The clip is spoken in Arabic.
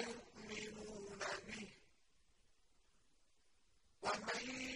يؤمنون به. ومن